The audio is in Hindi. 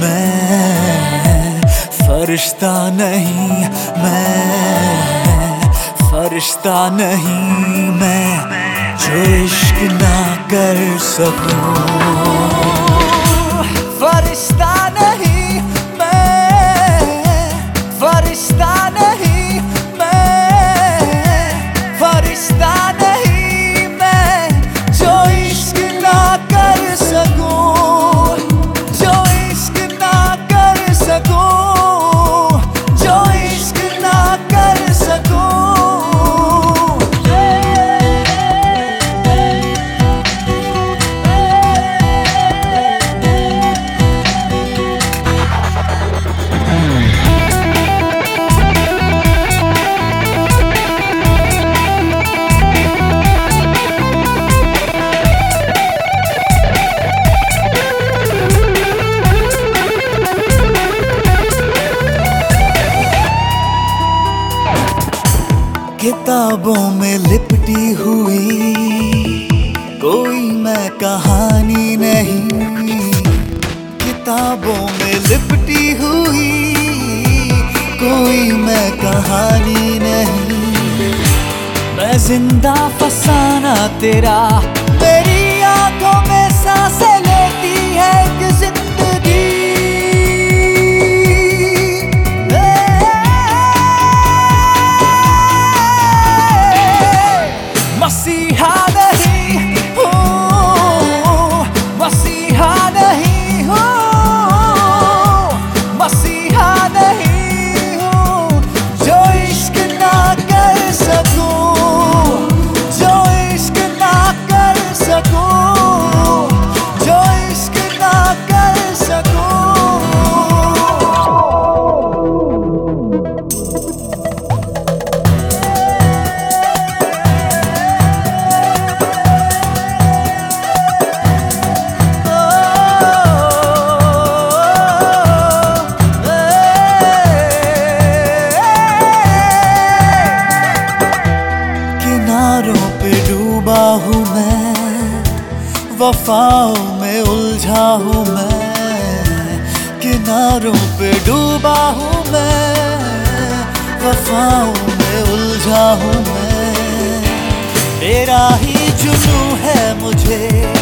मैं फरिश्ता नहीं मैं फरिश्ता नहीं मैं जो इश्क ना कर सकूँ। किताबों में लिपटी हुई। कोई मैं कहानी नहीं। किताबों में लिपटी हुई। कोई मैं कहानी नहीं। मैं ज़िंदा फसाना तेरा मसीहा नहीं हूँ वफाओं में उलझा हूँ मैं, किनारों पे डूबा हूँ मैं, वफाओं में उलझा हूँ मैं। तेरा ही जुनू है मुझे।